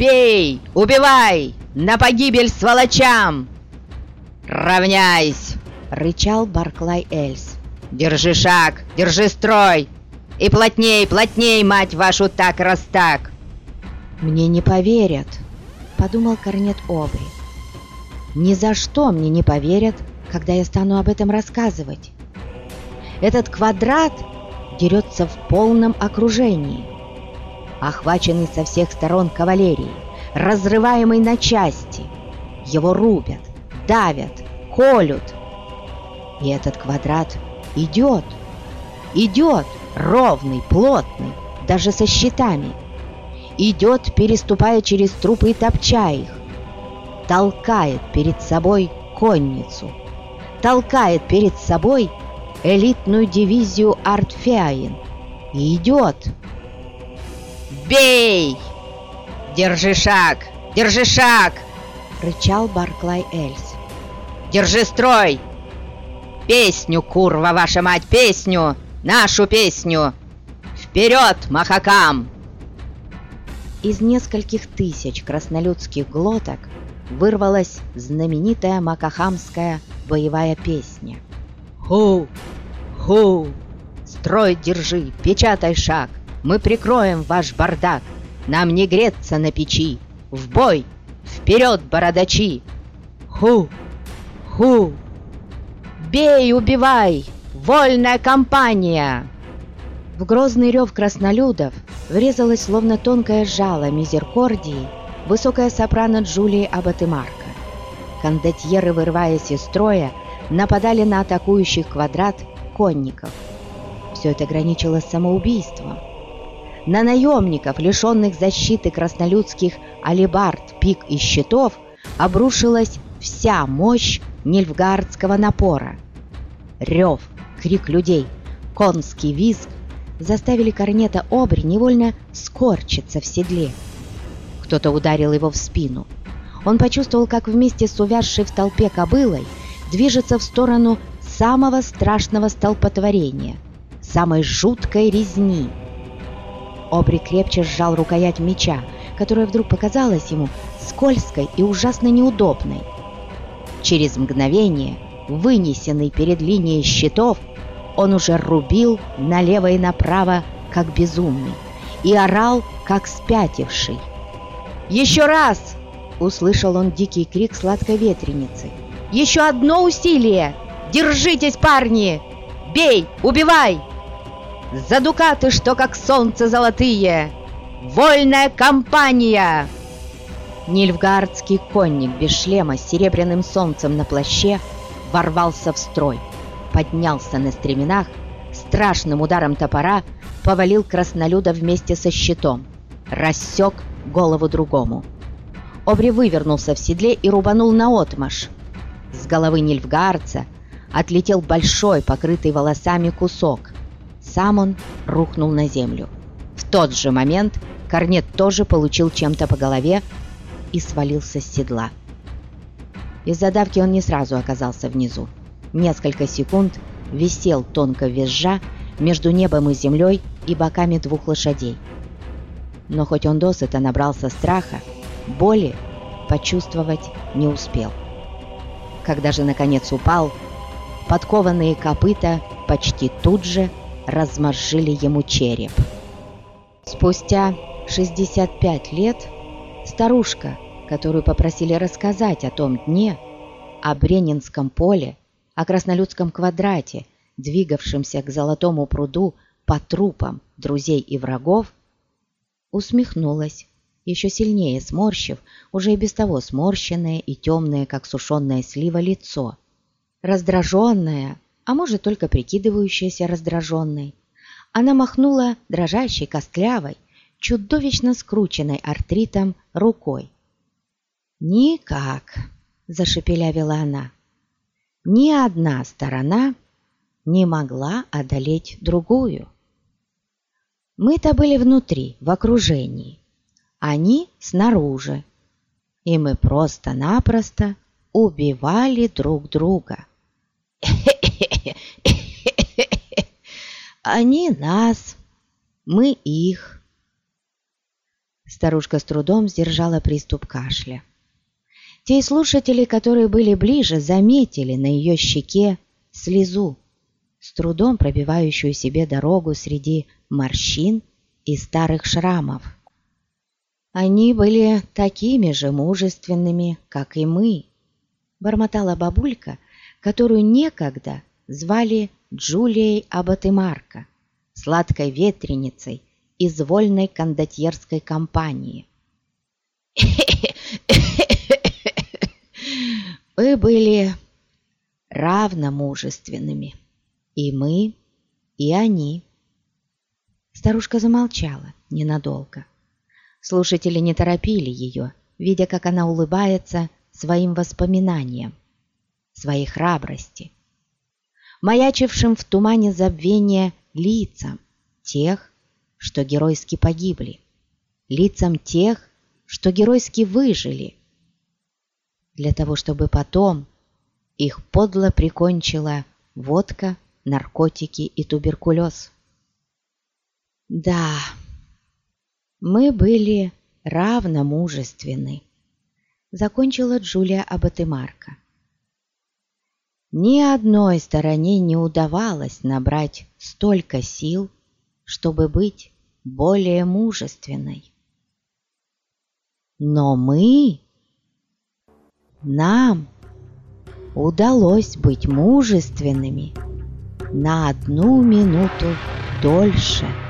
Бей! Убивай! На погибель сволочам!» «Равняйсь!» — рычал Барклай Эльс. «Держи шаг! Держи строй! И плотней, плотней, мать вашу, так раз так!» «Мне не поверят!» — подумал Корнет Обри. «Ни за что мне не поверят, когда я стану об этом рассказывать. Этот квадрат дерется в полном окружении, охваченный со всех сторон кавалерией, разрываемый на части. Его рубят, давят, колют. И этот квадрат идет, идет, ровный, плотный, даже со щитами. Идет, переступая через трупы и топча их. Толкает перед собой конницу. Толкает перед собой элитную дивизию Артфеаин. И идет. «Бей! Держи шаг! Держи шаг!» — рычал Барклай Эльс. «Держи строй! Песню, курва ваша мать, песню! Нашу песню! Вперед, Махакам!» Из нескольких тысяч краснолюдских глоток вырвалась знаменитая макахамская боевая песня. «Ху! Ху! Строй держи, печатай шаг! Мы прикроем ваш бардак! Нам не греться на печи! В бой! Вперед, бородачи! Ху! Ху! Бей, убивай! Вольная компания!» В грозный рев краснолюдов врезалась словно тонкое жало мизеркордии высокая сопрано Джулии Абатымарка. Кондотьеры, вырываясь из строя, нападали на атакующих квадрат конников. Все это граничило с самоубийством. На наемников, лишенных защиты краснолюдских алибард, пик и щитов, обрушилась вся мощь нильфгардского напора. Рев, крик людей, конский визг заставили корнета Обри невольно скорчиться в седле. Кто-то ударил его в спину. Он почувствовал, как вместе с увязшей в толпе кобылой движется в сторону самого страшного столпотворения, самой жуткой резни. Обри крепче сжал рукоять меча, которая вдруг показалась ему скользкой и ужасно неудобной. Через мгновение, вынесенный перед линией щитов, он уже рубил налево и направо, как безумный, и орал, как спятивший. «Еще раз!» — услышал он дикий крик сладкой ветреницы. «Еще одно усилие! Держитесь, парни! Бей! Убивай! За дукаты, что как солнце золотые! Вольная компания!» Нильфгардский конник без шлема с серебряным солнцем на плаще ворвался в строй, поднялся на стременах, страшным ударом топора повалил краснолюда вместе со щитом, рассек голову другому. Обри вывернулся в седле и рубанул наотмашь. С головы Нильфгаарца отлетел большой, покрытый волосами кусок. Сам он рухнул на землю. В тот же момент Корнет тоже получил чем-то по голове и свалился с седла. Из-за давки он не сразу оказался внизу. Несколько секунд висел тонко визжа между небом и землей и боками двух лошадей. Но хоть он досыта набрался страха, боли почувствовать не успел. Когда же наконец упал, подкованные копыта почти тут же размозжили ему череп. Спустя 65 лет старушка, которую попросили рассказать о том дне, о Бренинском поле, о Краснолюдском квадрате, двигавшемся к Золотому пруду по трупам друзей и врагов, усмехнулась, еще сильнее сморщив уже и без того сморщенное и темное, как сушеное слива, лицо. Раздраженная, а может только прикидывающаяся раздраженной, она махнула дрожащей, костлявой, чудовищно скрученной артритом рукой. «Никак!» – зашепелявила она. «Ни одна сторона не могла одолеть другую. Мы-то были внутри, в окружении, они снаружи, и мы просто-напросто убивали друг друга. Они нас, мы их. Старушка с трудом сдержала приступ кашля. Те слушатели, которые были ближе, заметили на ее щеке слезу, с трудом пробивающую себе дорогу среди морщин и старых шрамов. Они были такими же мужественными, как и мы, бормотала бабулька, которую некогда звали Джулией Абатымарко, сладкой ветреницей из вольной кондотьерской компании. Вы были равно мужественными. И мы, и они. Старушка замолчала ненадолго. Слушатели не торопили ее, видя, как она улыбается своим воспоминаниям, своей храбрости, маячившим в тумане забвения лицам тех, что геройски погибли, лицам тех, что геройски выжили, для того, чтобы потом их подло прикончила водка, наркотики и туберкулез. Да, мы были равно мужественны, закончила Джулия Абатемарка. Ни одной стороне не удавалось набрать столько сил, чтобы быть более мужественной. Но мы, нам удалось быть мужественными на одну минуту дольше –